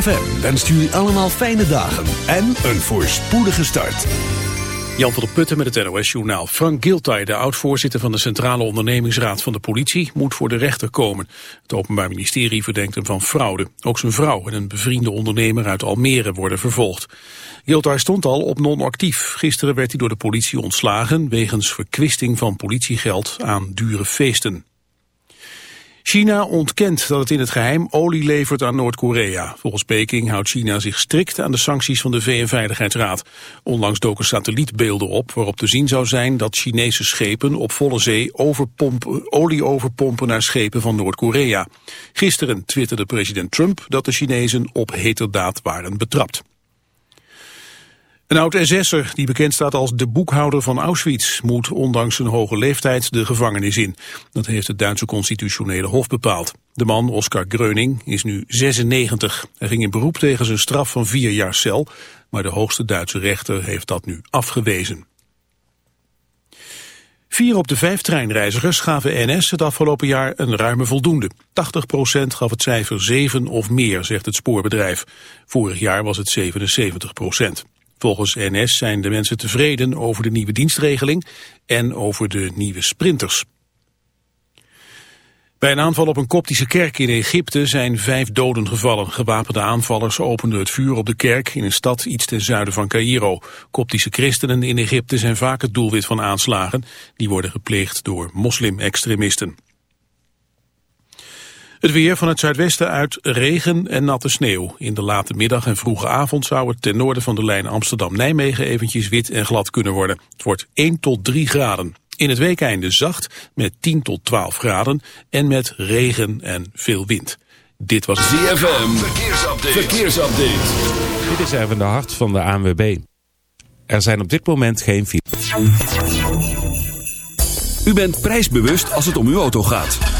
ZFM wenst jullie allemaal fijne dagen en een voorspoedige start. Jan van der Putten met het NOS-journaal. Frank Giltay, de oud-voorzitter van de Centrale Ondernemingsraad van de politie, moet voor de rechter komen. Het Openbaar Ministerie verdenkt hem van fraude. Ook zijn vrouw en een bevriende ondernemer uit Almere worden vervolgd. Giltay stond al op non-actief. Gisteren werd hij door de politie ontslagen wegens verkwisting van politiegeld aan dure feesten. China ontkent dat het in het geheim olie levert aan Noord-Korea. Volgens Peking houdt China zich strikt aan de sancties van de VN-veiligheidsraad. Onlangs doken satellietbeelden op waarop te zien zou zijn dat Chinese schepen op volle zee overpompen, olie overpompen naar schepen van Noord-Korea. Gisteren twitterde president Trump dat de Chinezen op heterdaad waren betrapt. Een oud-SS'er, die bekend staat als de boekhouder van Auschwitz, moet ondanks zijn hoge leeftijd de gevangenis in. Dat heeft het Duitse constitutionele hof bepaald. De man, Oskar Gröning, is nu 96. Hij ging in beroep tegen zijn straf van vier jaar cel, maar de hoogste Duitse rechter heeft dat nu afgewezen. Vier op de vijf treinreizigers gaven NS het afgelopen jaar een ruime voldoende. 80% gaf het cijfer 7 of meer, zegt het spoorbedrijf. Vorig jaar was het 77%. Volgens NS zijn de mensen tevreden over de nieuwe dienstregeling en over de nieuwe sprinters. Bij een aanval op een koptische kerk in Egypte zijn vijf doden gevallen. Gewapende aanvallers openden het vuur op de kerk in een stad iets ten zuiden van Cairo. Koptische christenen in Egypte zijn vaak het doelwit van aanslagen. Die worden gepleegd door moslim-extremisten. Het weer van het zuidwesten uit regen en natte sneeuw. In de late middag en vroege avond zou het ten noorden van de lijn Amsterdam-Nijmegen eventjes wit en glad kunnen worden. Het wordt 1 tot 3 graden. In het weekeinde zacht met 10 tot 12 graden en met regen en veel wind. Dit was ZFM. Verkeersupdate. Verkeersupdate. Dit is even de hart van de ANWB. Er zijn op dit moment geen files. U bent prijsbewust als het om uw auto gaat.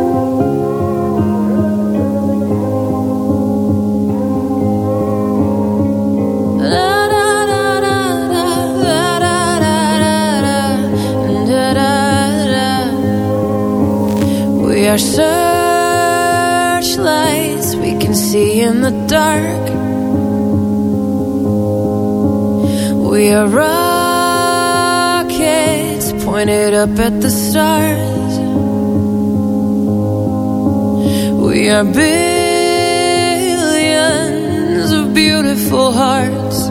Are searchlights we can see in the dark. We are rockets pointed up at the stars. We are billions of beautiful hearts.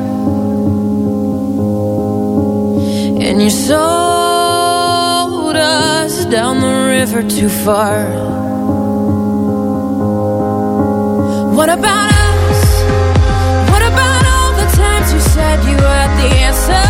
And you sold us down the river too far. What about us? What about all the times you said you had the answers?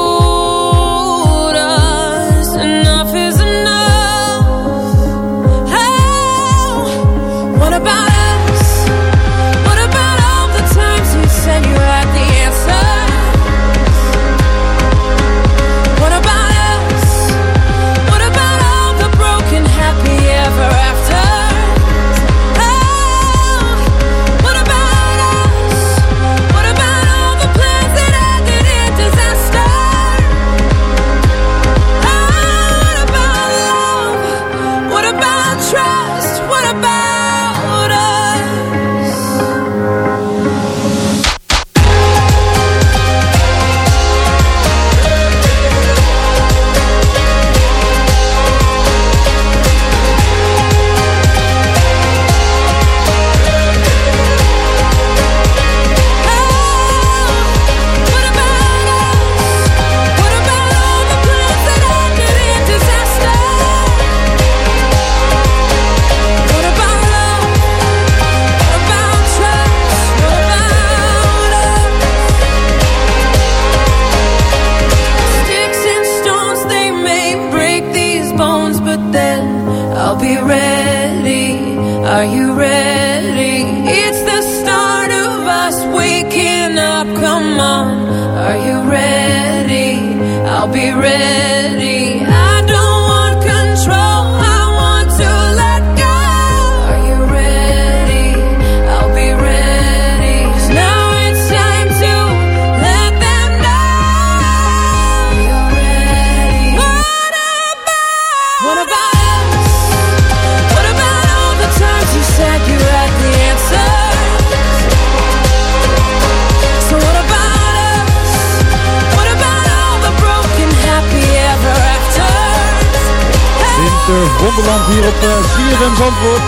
Hier op eh, ZFM Zandvoort.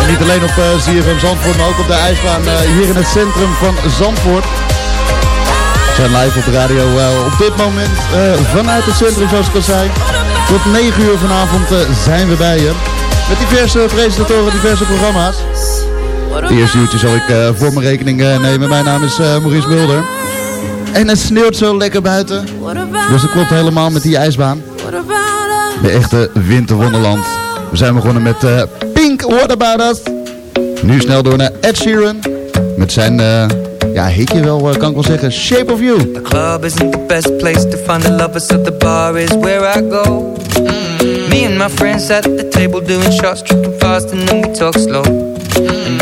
En niet alleen op eh, ZFM Zandvoort, maar ook op de ijsbaan eh, hier in het centrum van Zandvoort. We zijn live op de radio op dit moment vanuit het centrum, zoals ik al zei. Tot 9 uur vanavond zijn we bij je. Met diverse presentatoren, diverse programma's. Het eerste uurtje zal ik voor mijn rekening nemen. Mijn naam is Maurice Mulder. En het sneeuwt zo lekker buiten. Dus dat klopt helemaal met die ijsbaan. De echte winterwonderland. We zijn begonnen met eh, Pink, What About Us. Nu snel door naar Ed Sheeran. Met zijn, eh, ja, hitje wel, eh, kan ik wel zeggen, Shape of You. The club isn't the best place to find the lovers, so the bar is where I go. Me and my friends at the table doing shots, tripping fast, and then we talk slow. You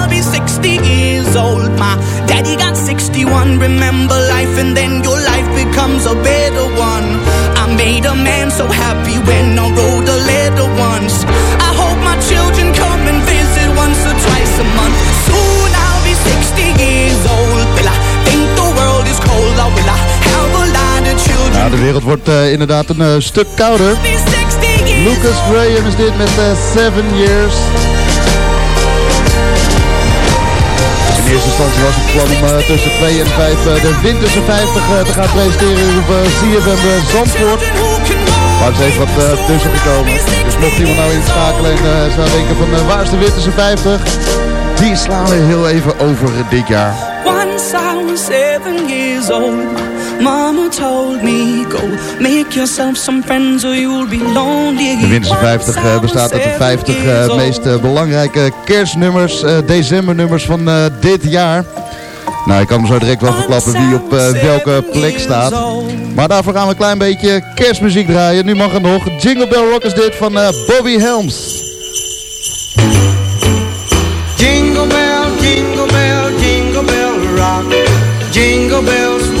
60 years old. My daddy got 61. Remember life, and then your life becomes a better one. I made a man so happy when I wrote a letter once. I hope my children come and visit once or twice a month. Soon I'll be 60 years old. Will I think the world is cold? Or will I have a lot of children? Ja, de wereld wordt eh, inderdaad een eh, stuk kouder. Be 60 years Lucas Graham is dit met eh, Seven Years. In eerste instantie was het plan om eh, tussen 2 en 5 eh, de winterse 50 eh, te gaan presenteren op CFM Zandvoort. Maar er is even wat tussen gekomen. Dus mocht iemand nou inschakelen en zou denken van waar is de Winterse 50? Die slaan we heel even over dit jaar. Once I was seven years old Mama told me go make yourself some friends or you'll be lonely. De Winterse 50 uh, bestaat uit de 50 uh, meest uh, belangrijke kerstnummers, decembernummers van dit jaar. Nou, ik kan hem zo direct wel verklappen wie op welke plek staat. Maar daarvoor gaan we een klein beetje kerstmuziek draaien. Nu mag het nog. Jingle Bell Rock is dit van Bobby Helms. Jingle bell, jingle bell, jingle bell rock. Jingle bells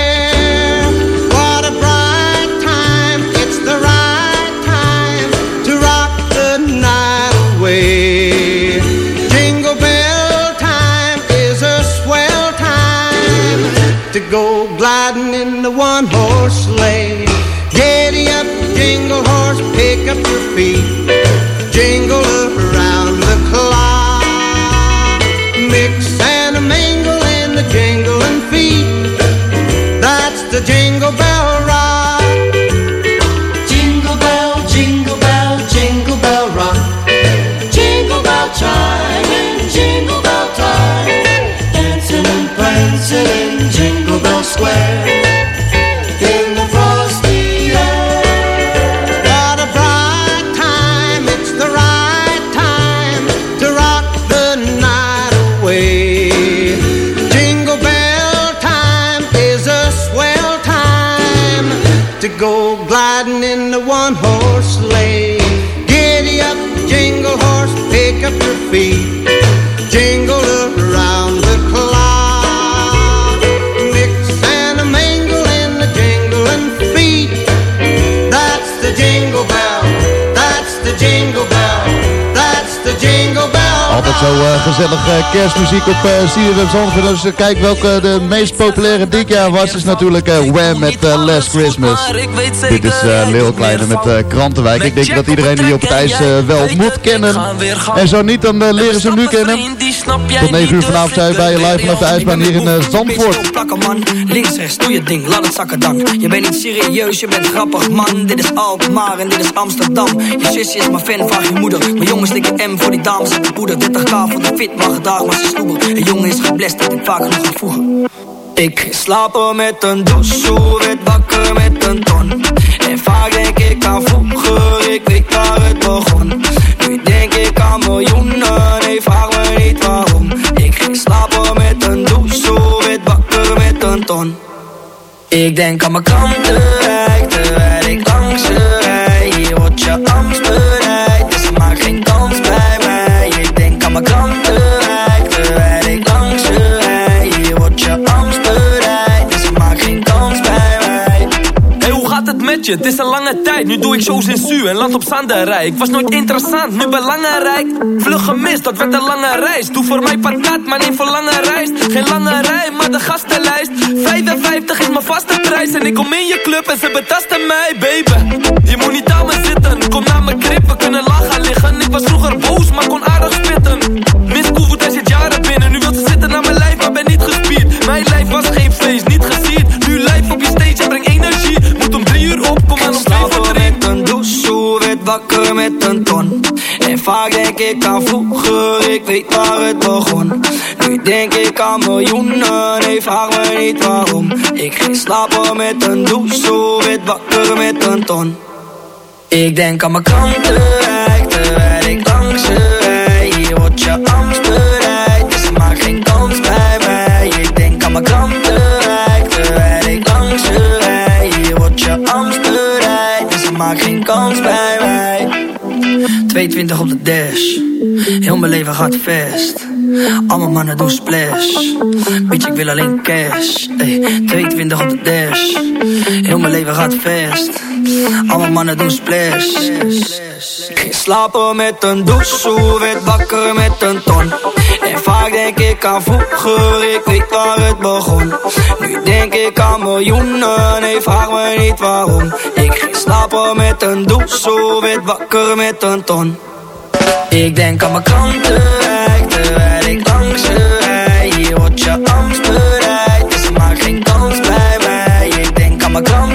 Kerstmuziek op uh, CFM Zandvoort. Dus uh, kijk welke de meest populaire dit jaar was. Is natuurlijk uh, Wham met uh, Last Christmas. Dit is uh, Lil Kleine met uh, Krantenwijk. Ik denk dat iedereen die op het ijs wel moet kennen. En zo niet, dan leren ze hem nu kennen. Tot 9 uur vanavond zijn je live vanaf de ijsbaan hier in Zandvoort. Links, rechts, doe je ding, laat het zakken dan Je bent niet serieus, je bent grappig man Dit is Alkmaar en dit is Amsterdam Je zusje is mijn fan, vraag je moeder Mijn jongens stikken M voor die dames de poeder 30k voor de fit, maar Een jongen is geblest, dat ik vaak nog ga voegen ik slaap er met een dosso, werd wakker met een ton. En vaak denk ik aan vroeger, ik weet waar het begon. Nu denk ik aan miljoenen, nee vraag me niet waarom. Ik ging slapen met een dosso, werd wakker met een ton. Ik denk aan mijn krantenrijk, terwijl ik langs je rij Hier wordt je angst bereid, dus maak geen kans bij mij. Ik denk aan mijn krantenrijk, het is een lange tijd, nu doe ik shows in Su en land op Zanderij. Ik was nooit interessant, nu belangrijk. Vlug gemist, dat werd een lange reis. Doe voor mij patat, maar niet voor lange reis. Geen lange rij, maar de gastenlijst. 55 is mijn vaste prijs en ik kom in je club en ze betasten mij, baby. Je moet niet aan me zitten, kom naar mijn krip, we kunnen lachen liggen. Ik was vroeger boos, maar kon aardig spitten. Miss Koevoet, hij zit jaren binnen. Nu wil ze zitten naar mijn lijf, maar ben niet gespierd. Mijn lijf was geen wakker met een ton. En vaak denk ik aan vroeger, ik weet waar het begon. Nu denk ik aan miljoenen, nee vraag me niet waarom. Ik ging slapen met een doezoe, werd wakker met een ton. Ik denk aan mijn krantenrijk, terwijl ik langs je rij Hier wordt je angst bereid, dus maak geen kans bij mij. Ik denk aan mijn krantenrijk, terwijl ik langs je rij Hier wordt je angst bereid, dus maak geen kans bij mij 22 op de dash, heel mijn leven gaat vast Alle mannen doen splash, bitch ik wil alleen cash Ey, 22 op de dash, heel mijn leven gaat vast Alle mannen doen splash Ik slapen met een douche, werd wakker met een ton. En vaak denk ik aan vroeger, ik weet waar het begon. Nu denk ik aan miljoenen, nee vraag me niet waarom. Ik ging slapen met een douche, werd wakker met een ton. Ik denk aan mijn klanten, terwijl ik langs rij. Hier wordt je angst bereid, dus maak geen kans bij mij. Ik denk aan mijn klanten,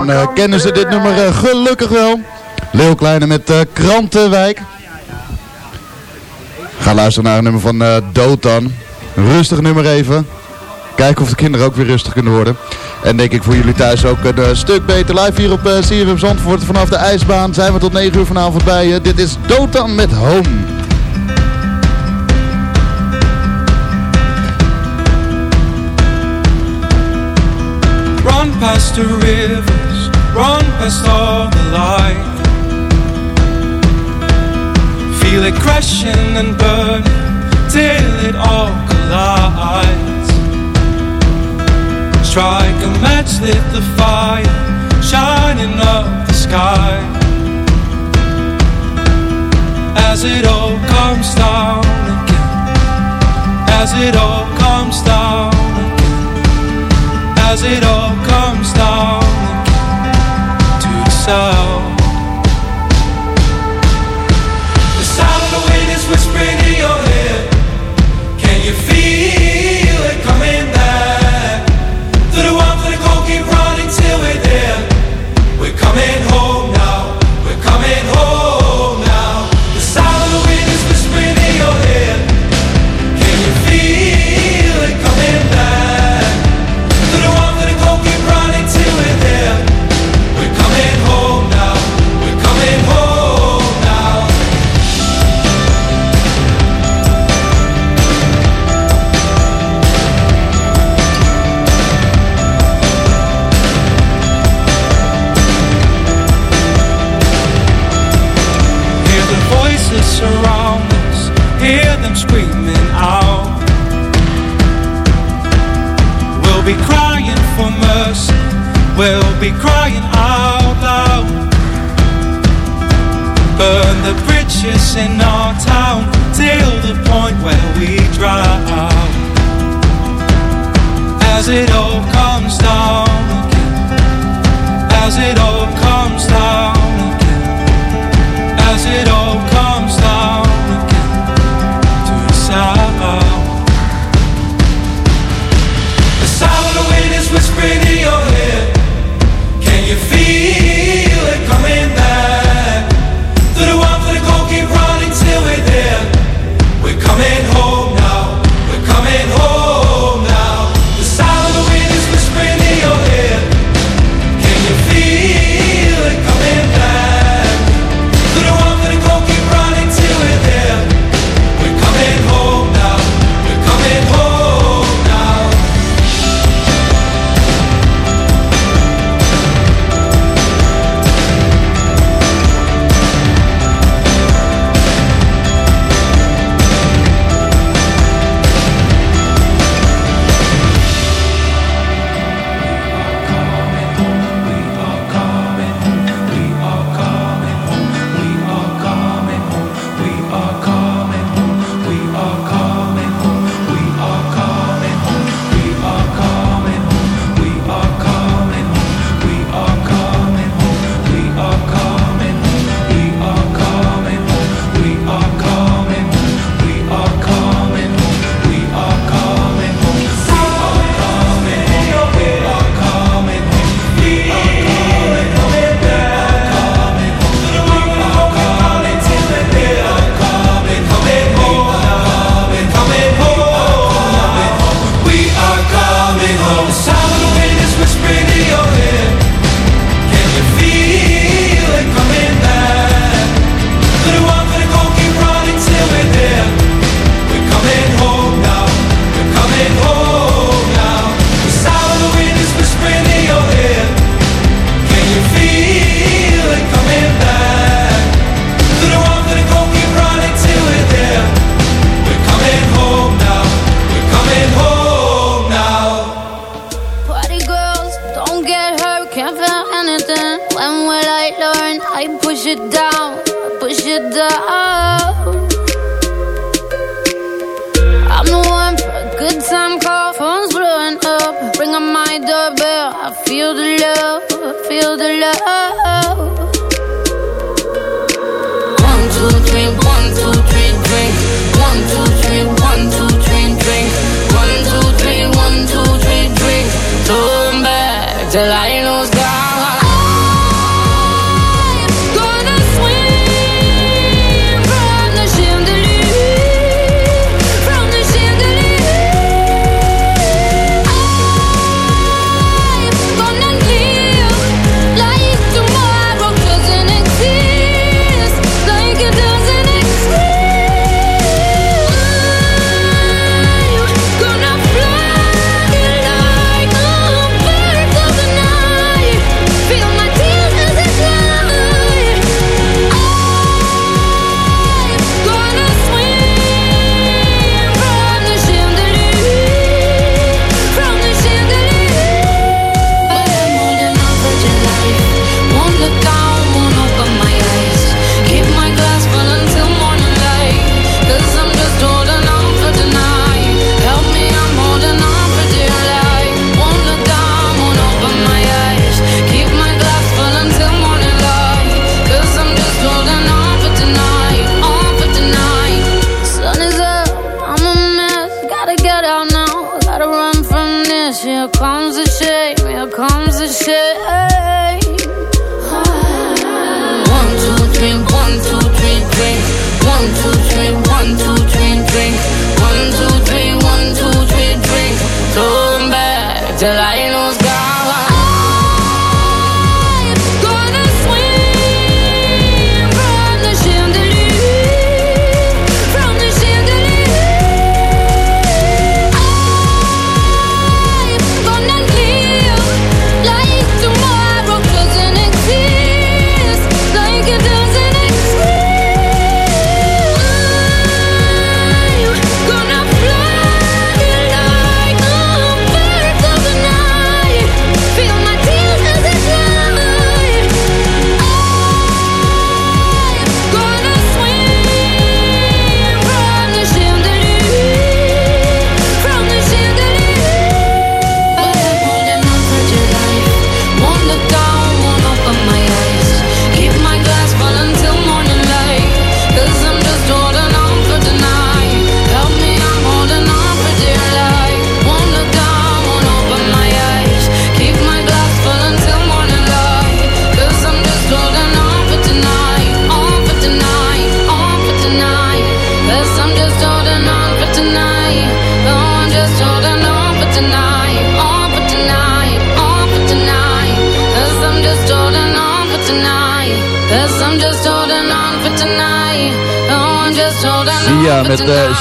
ijsbaan eh, kennen ze dit nummer eh, gelukkig wel. Leeuw Kleine met eh, Krantenwijk. Ga luisteren naar een nummer van Dotan. Rustig nummer even. Kijken of de kinderen ook weer rustig kunnen worden. En denk ik voor jullie thuis ook een stuk beter. Live hier op uh, Zandvoort vanaf de ijsbaan. Zijn we tot 9 uur vanavond bij je. Dit is Dotan met Home. Run past all the light. Feel it crashing and burning till it all collides. Strike a match, lit the fire, shining up the sky. As it all comes down again, as it all comes down again as it all comes down so.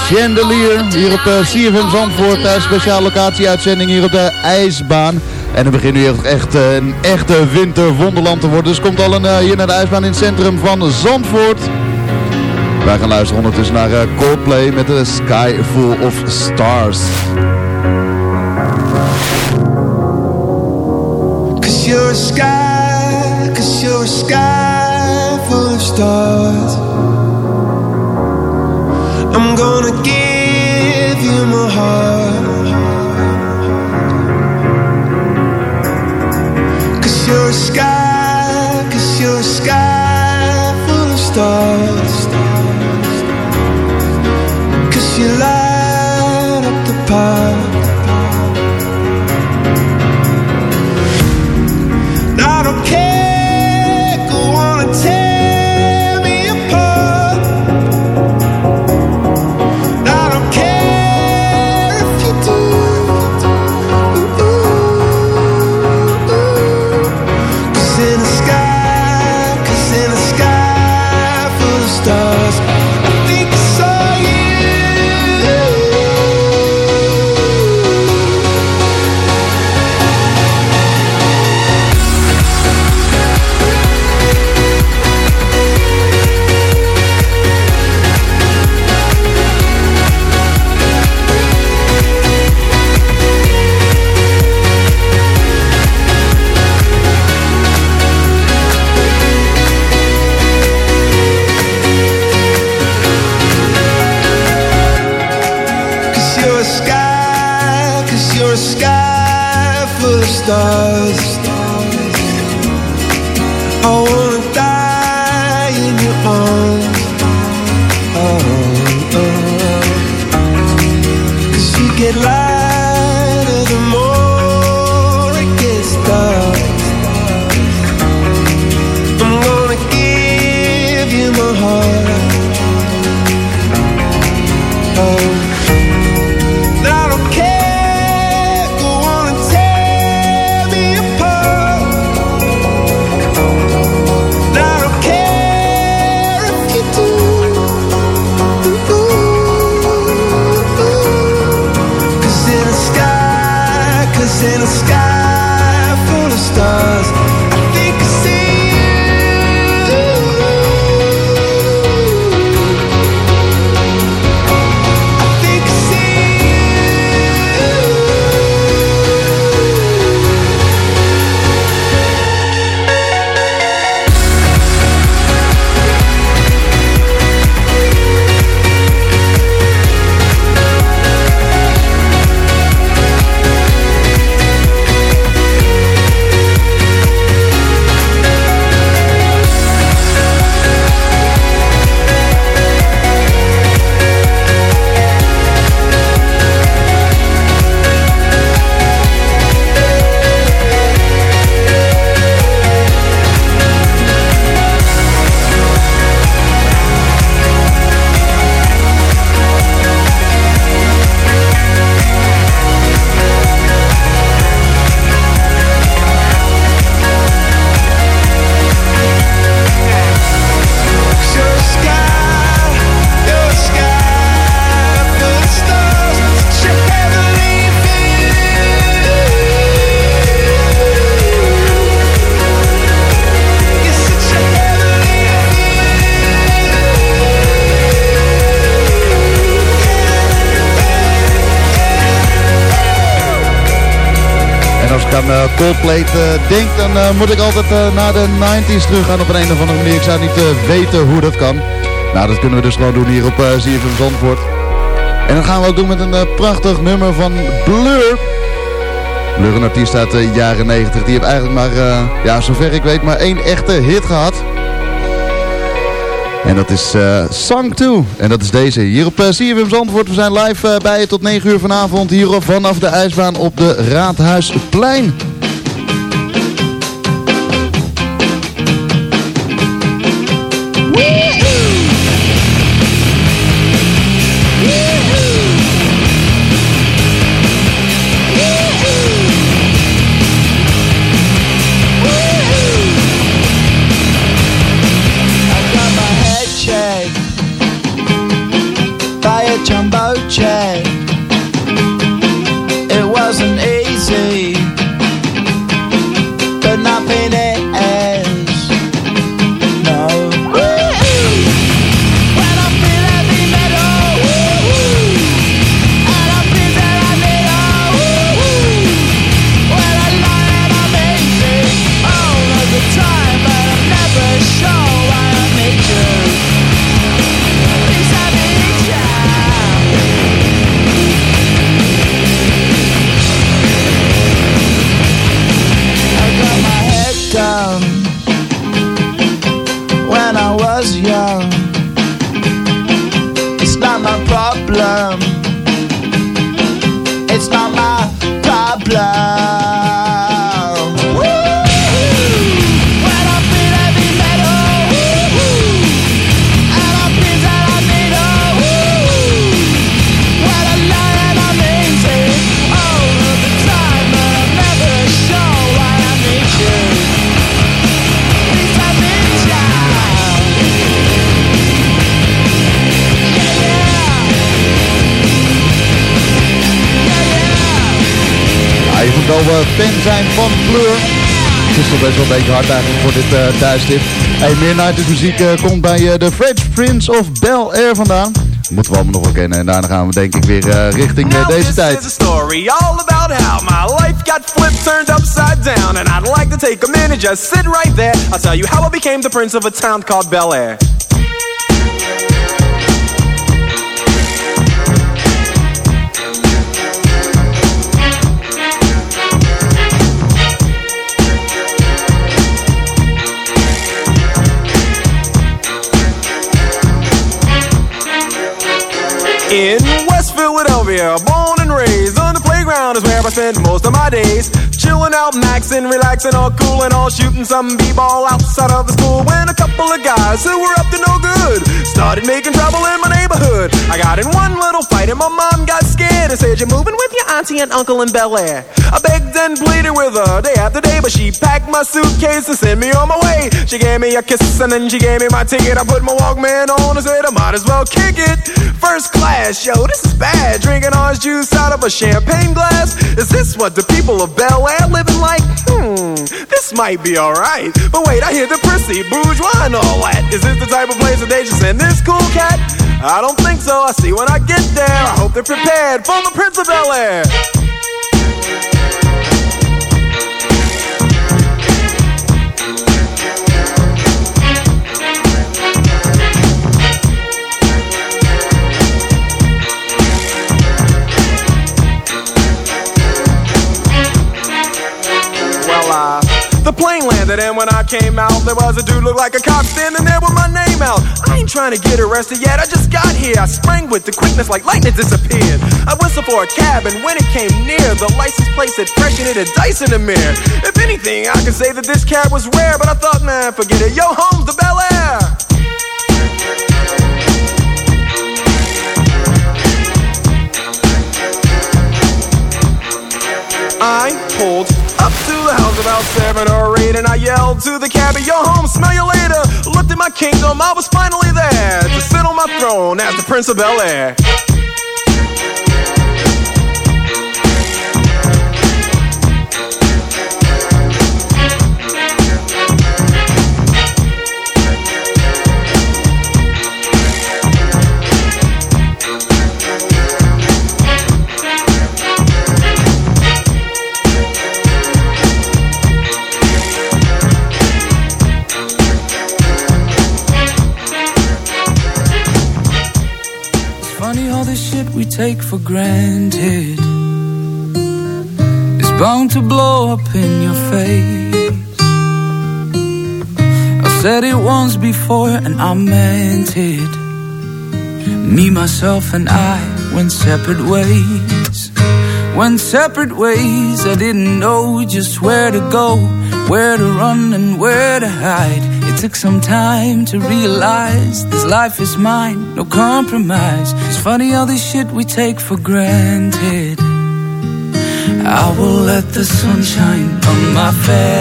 Chandelier hier op eh, uh, CFM Zandvoort. Uh, speciale locatieuitzending hier op de ijsbaan. En het begint nu echt een echte winterwonderland te worden. Dus komt al een, eh, hier naar de ijsbaan in het centrum van Zandvoort. Wij gaan luisteren ondertussen naar Coldplay met de Sky Full of Stars. Cause you're a sky, cause you're a sky full of stars. I'm gonna give you my heart. Cause you're a sky, cause you're a sky full of stars. Cause you light up the path. De 90s teruggaan op een, een of andere manier. Ik zou niet eh, weten hoe dat kan. Nou, dat kunnen we dus gewoon doen hier op uh, ZFM Zandvoort. En dat gaan we ook doen met een eh, prachtig nummer van Blur. Blur, een artiest uit de jaren 90. Die heeft eigenlijk maar, eh, ja, zover ik weet, maar één echte hit gehad. En dat is eh Song 2. En dat is deze hier op CFM Zandvoort. We zijn live eh, bij je tot 9 uur vanavond hier vanaf de ijsbaan op de Raadhuisplein. Beetje hard eigenlijk voor dit uh, thuisdip. Hey, Midnight muziek eh, komt bij eh, de French Prince of Bel Air vandaan. Moeten we allemaal nog wel kennen. En daarna gaan we denk ik weer richting eh, deze This tijd. is a story all about how my life got flipped, turned upside down. And I'd like to take a minute, just sit right there. I'll tell you how I became the prince of a town called Bel Air. In West Philadelphia, born is where I spend most of my days. Chilling out, maxing, relaxing, all cool and all shooting some b-ball outside of the school. When a couple of guys who were up to no good started making trouble in my neighborhood. I got in one little fight and my mom got scared and said, "You're moving with your auntie and uncle in Bel Air." I begged and pleaded with her day after day, but she packed my suitcase and sent me on my way. She gave me a kiss and then she gave me my ticket. I put my Walkman on and said I might as well kick it. First class, yo, this is bad. Drinking orange juice out of a champagne glass. Is this what the people of Bel Air living like? Hmm, this might be alright. But wait, I hear the prissy, bourgeois and all that. Is this the type of place that they just send this cool cat? I don't think so. I see when I get there. I hope they're prepared for the Prince of Bel Air. The plane landed, and when I came out, there was a dude look like a cop standing there with my name out. I ain't trying to get arrested yet, I just got here. I sprang with the quickness like lightning disappeared. I whistled for a cab, and when it came near, the license plate said fresh and it had dice in the mirror. If anything, I could say that this cab was rare, but I thought, man, forget it. Yo, home's the Bel Air. Seven or eight, and I yelled to the cabbie, "Yo, home, smell you later." Looked at my kingdom, I was finally there to sit on my throne as the Prince of Bel Air. Take for granted is bound to blow up in your face. I said it once before and I meant it. Me, myself, and I went separate ways. Went separate ways. I didn't know just where to go, where to run, and where to hide. It took some time to realize this life is mine, no compromise. It's funny all this shit we take for granted. I will let the sun shine on my face.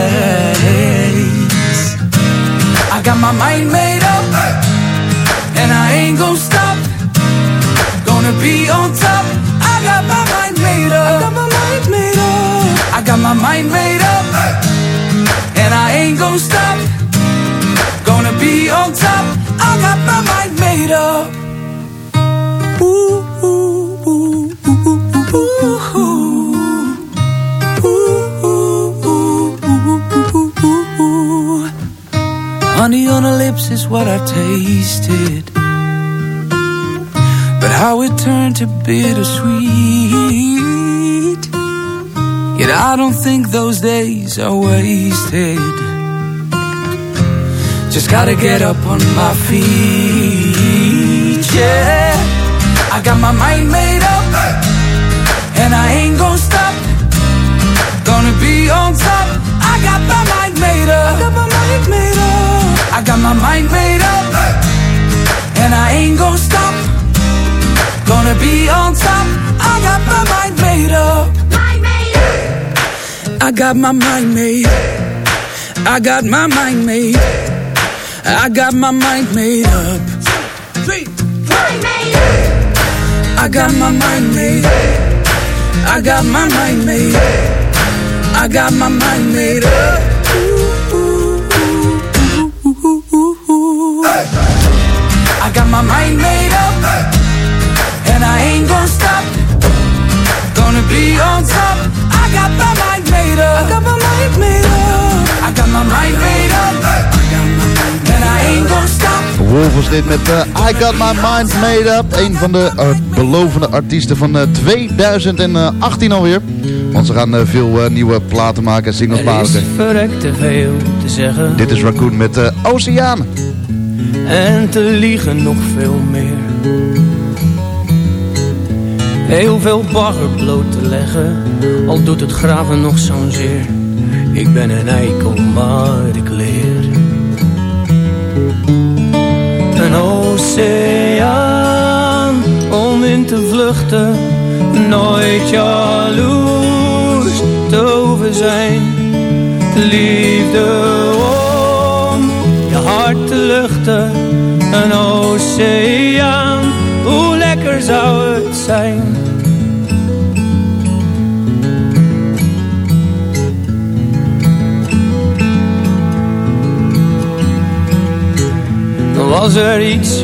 I got my mind made up, and I ain't gonna stop. Gonna be on top. I got my mind made up. I got my mind made up. I got my mind made up, and I ain't gonna stop. Be on top. I got my mind made up. Ooh, ooh, ooh, ooh, ooh, ooh, ooh, ooh. Honey on her lips is what I tasted. But how it turned to bittersweet. Yet I don't think those days are wasted. Just gotta get up on my feet, yeah. I got my mind made up, and I ain't gonna stop. Gonna be on top. I got my mind made up. I got my mind made up. I got my mind made up, and I ain't gonna stop. Gonna be on top. I got my mind made up. I got my mind made. I got my mind made. I got my mind made up. Three, one, made up. I got my mind made. up. I got my mind made. up. I got my mind made up. I got my mind made up, and I ain't gonna stop. Gonna be on top. I got my mind made up. I got my mind made up. I got my mind made up, Wolf was dit met eh, I Got My Mind Made Up. Een van de eh, belovende artiesten van eh, 2018 alweer. Want ze gaan veel nieuwe platen maken en singles maken. verrekt te veel te zeggen. Dit is Raccoon met Oceaan. En te liegen nog veel meer. Heel veel bagger bloot te leggen, al doet het graven nog zo'n zeer. Ik ben een eikel, maar ik oceaan om in te vluchten, nooit jaloers te hoeven zijn. Liefde om je hart te luchten, een oceaan, hoe lekker zou het zijn. Was er iets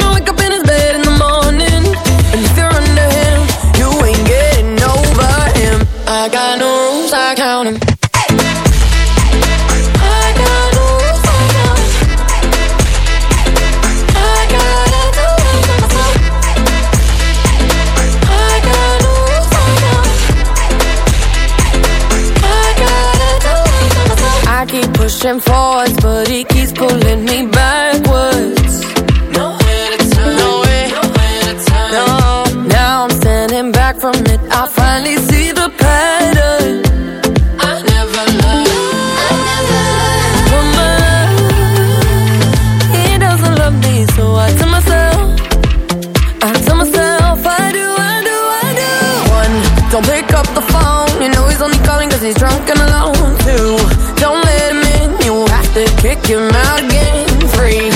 cause he's drunk and alone. Two, don't let him in, you have to kick him out again. Three,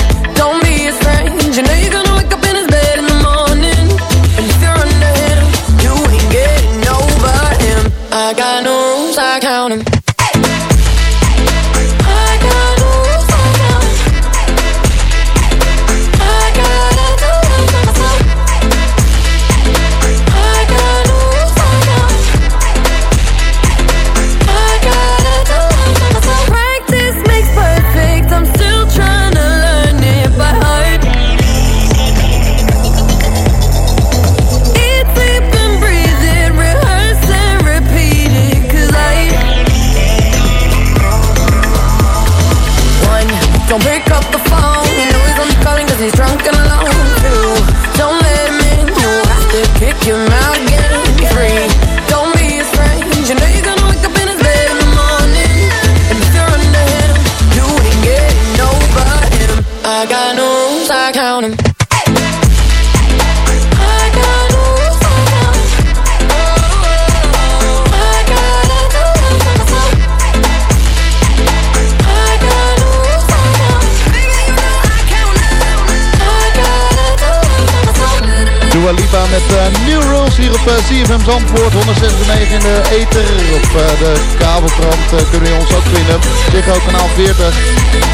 Eh, CFM Zandvoort, 169 in de Eter. Op eh, de kabelkrant eh, kunnen we ons ook vinden. Ziggo kanaal 40.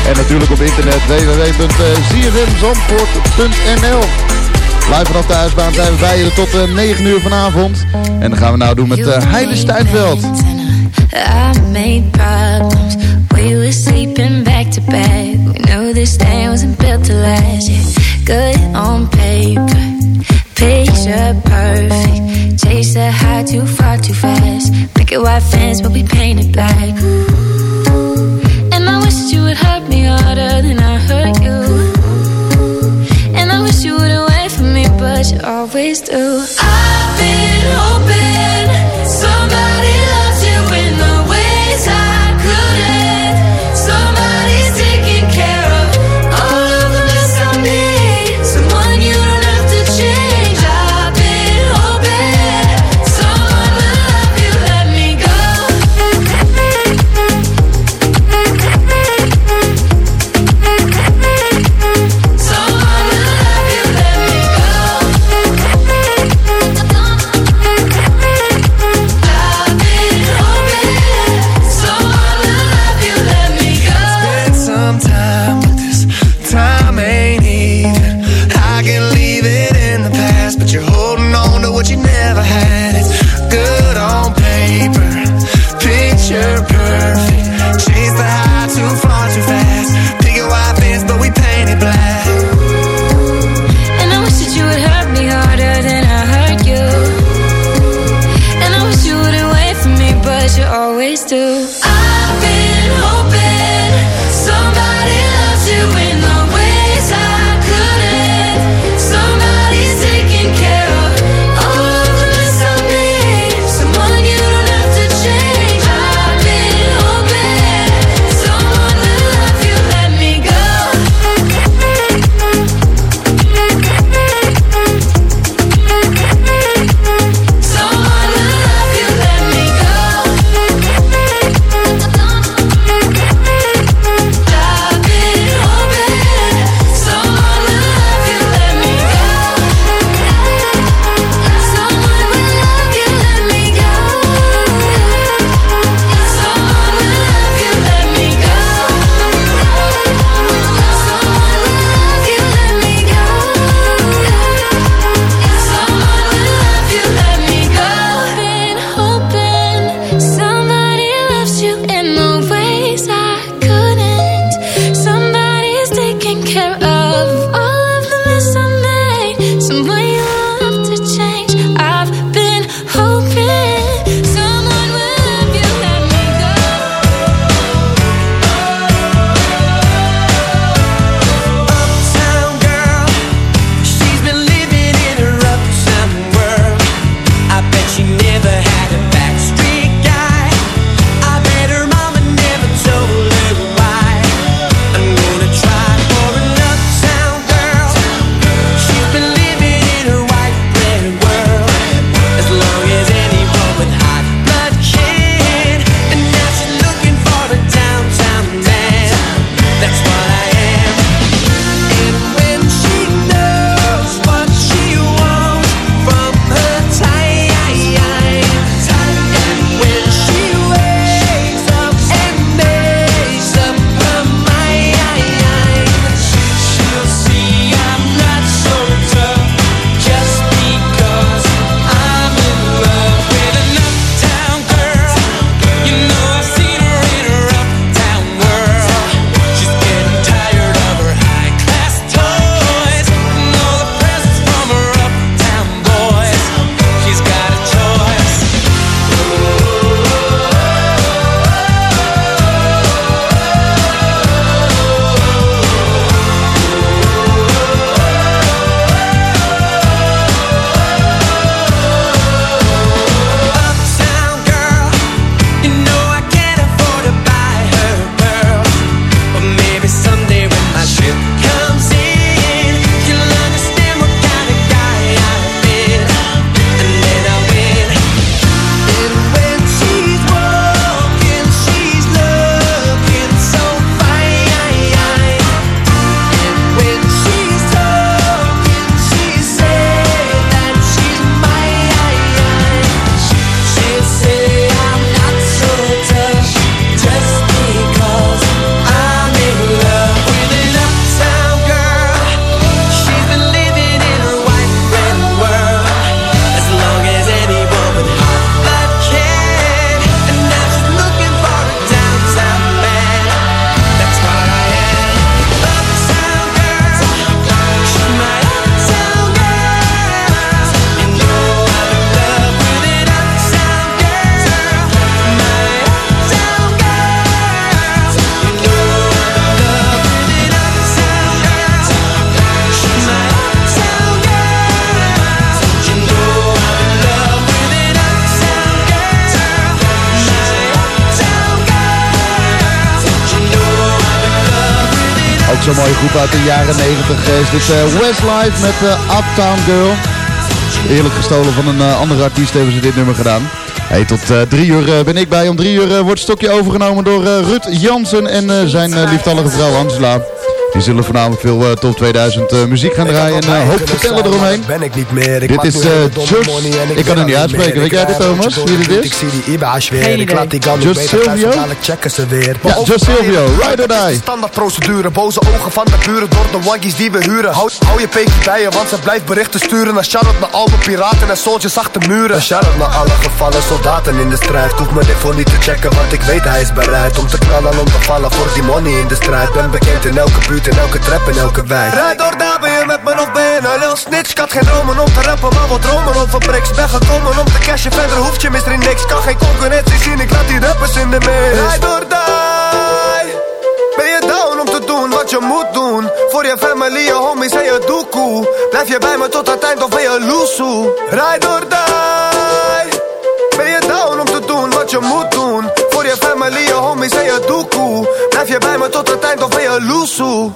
En natuurlijk op internet www.cfmzandvoort.nl Blijf vanaf de huisbaan zijn we bij je tot 9 uur vanavond. En dan gaan we nou doen met uh, Heide good on paper. is what we pay is dit eh, Westlife met eh, Uptown Girl. Eerlijk gestolen van een eh, andere artiest hebben ze dit nummer gedaan. Hey, tot eh, drie uur ben ik bij. Om drie uur wordt het stokje overgenomen door Ruud Jansen en zijn lieftallige vrouw Angela. Die zullen vanavond veel eh, top 2000 eh, muziek gaan draaien en uh, hoop vertellen eromheen. Ben ik niet meer. Ik Dit is eh, Just... Ik kan het niet uitspreken. Weet jij dit Ik Thomas? Wie dit Ik is? zie die Iba's weer. Geen Ik laat die gun Just Silvio? checken ze weer. Ja, Just Silvio, Ride or Die. Standaard procedure, boze ogen van de buren door de waggies die we huren. Hou, hou je peekje bij je, want ze blijft berichten sturen. Naar shout naar al mijn piraten en soldiers achter muren. Een shout naar alle gevallen soldaten in de strijd. Hoef me dit voor niet te checken, want ik weet hij is bereid om te knallen, om te vallen voor die money in de strijd. Ben bekend in elke buurt, in elke trap, in elke wijk. Rijd door daar ben je met me een lil snitch? Ik had geen dromen om te rappen, maar wat dromen over bricks. Ben gekomen om te cashen, verder hoeft je misschien niks. Kan geen concurrentie zien, ik laat die rappers in de mist. Rijd door die. Ben je down om te doen wat je moet doen? Voor je family, je homies en je doekoe. Blijf je bij me tot het eind of ben je loesoe? Rijd door die. Ben je down om te doen wat je moet doen? Voor je family, je homies en je doekoe. Blijf je bij me tot het eind of ben je loesoe?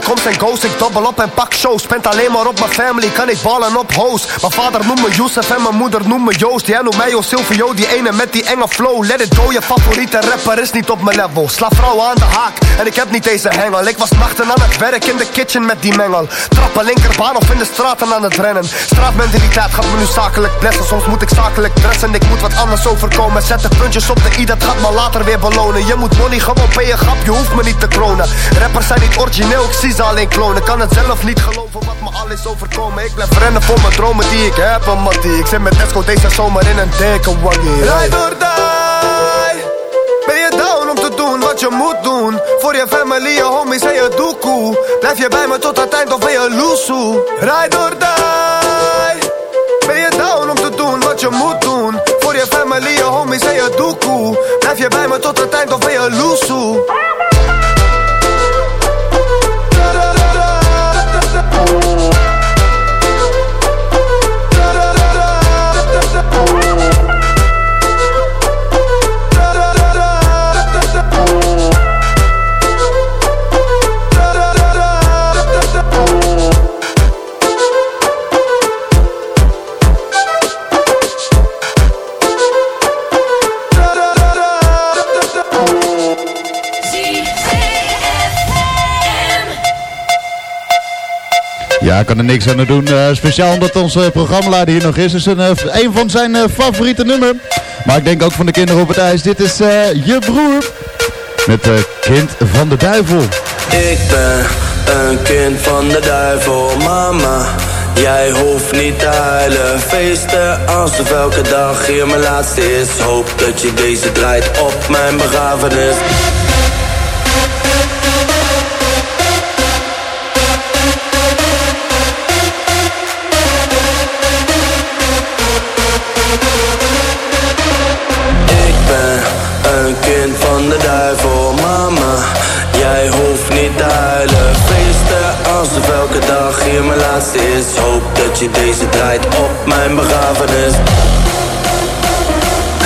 Komt en goes, ik dobbel op en pak shows. Spend alleen maar op mijn family, kan ik ballen op hoes. Mijn vader noemt me Youssef en mijn moeder noemt me Joost. Jij noemt mij Silvio, die ene met die enge flow. Let it go, je favoriete rapper is niet op mijn level. Sla vrouwen aan de haak en ik heb niet deze hengel. Ik was nachten aan het werk in de kitchen met die mengel. Trappen linkerbaan of in de straten aan het rennen. Straatmentaliteit gaat me nu zakelijk blessen. Soms moet ik zakelijk dressen, ik moet wat anders overkomen. Zet de puntjes op de i, dat gaat me later weer belonen. Je moet money gewoon payen, grap, je hoeft me niet te kronen. Rappers zijn niet origineel, ze alleen klonen Kan het zelf niet geloven wat me al is overkomen Ik blijf rennen voor mijn dromen die ik heb, een mattie Ik zit met Esco deze zomer in een dikke waggie Rijd door die ben je down om te doen wat je moet doen? Voor je family, je homies en je doekoe. Blijf je bij me tot het eind of ben je loesoe? Rijd door die. Ben je down om te doen wat je moet doen? Voor je family, je homies en je doekoe. Blijf je bij me tot het eind of ben je loesoe? Ja, kan er niks aan doen. eh, speciaal omdat onze programmaleider hier nog is. is een, eh, een van zijn eh, favoriete nummer. Maar ik denk ook van de kinderen op het ijs. Dit is je broer. Met uh, Kind van de Duivel. Ik ben een kind van de duivel, mama. Jij hoeft niet te huilen, feesten alsof elke dag hier mijn laatste is. Hoop dat je deze draait op mijn begrafenis. Hier mijn laatste is. Hoop dat je deze draait op mijn begrafenis.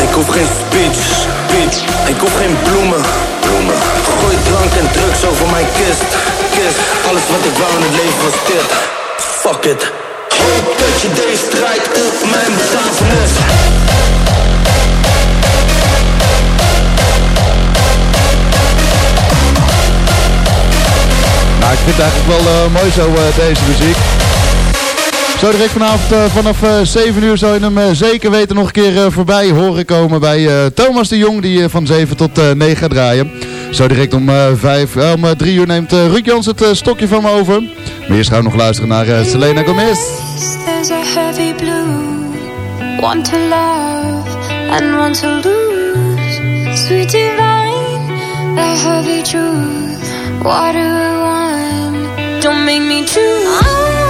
Ik hoef geen speech, speech. Ik hoef geen bloemen, bloemen. Gooi drank en drugs over mijn kist, kist. Alles wat ik wou in het leven was dit. Fuck it. Hoop dat je deze draait op mijn begrafenis. Nou, ik vind het eigenlijk wel eh, mooi zo, eh, deze muziek. Zo direct vanavond eh, vanaf eh, 7 uur zou je hem zeker weten nog een keer voorbij horen komen bij Thomas de Jong, die van 7 tot eh 9 gaat draaien. Zo direct om, eh 5, eh, om eh, 3 uur neemt Ruud Jans het stokje van me over. Maar eerst gaan nog luisteren naar Selena Gomez. There's a heavy blue, one to love and one to lose. Sweet divine, the heavy truth. What make me choose.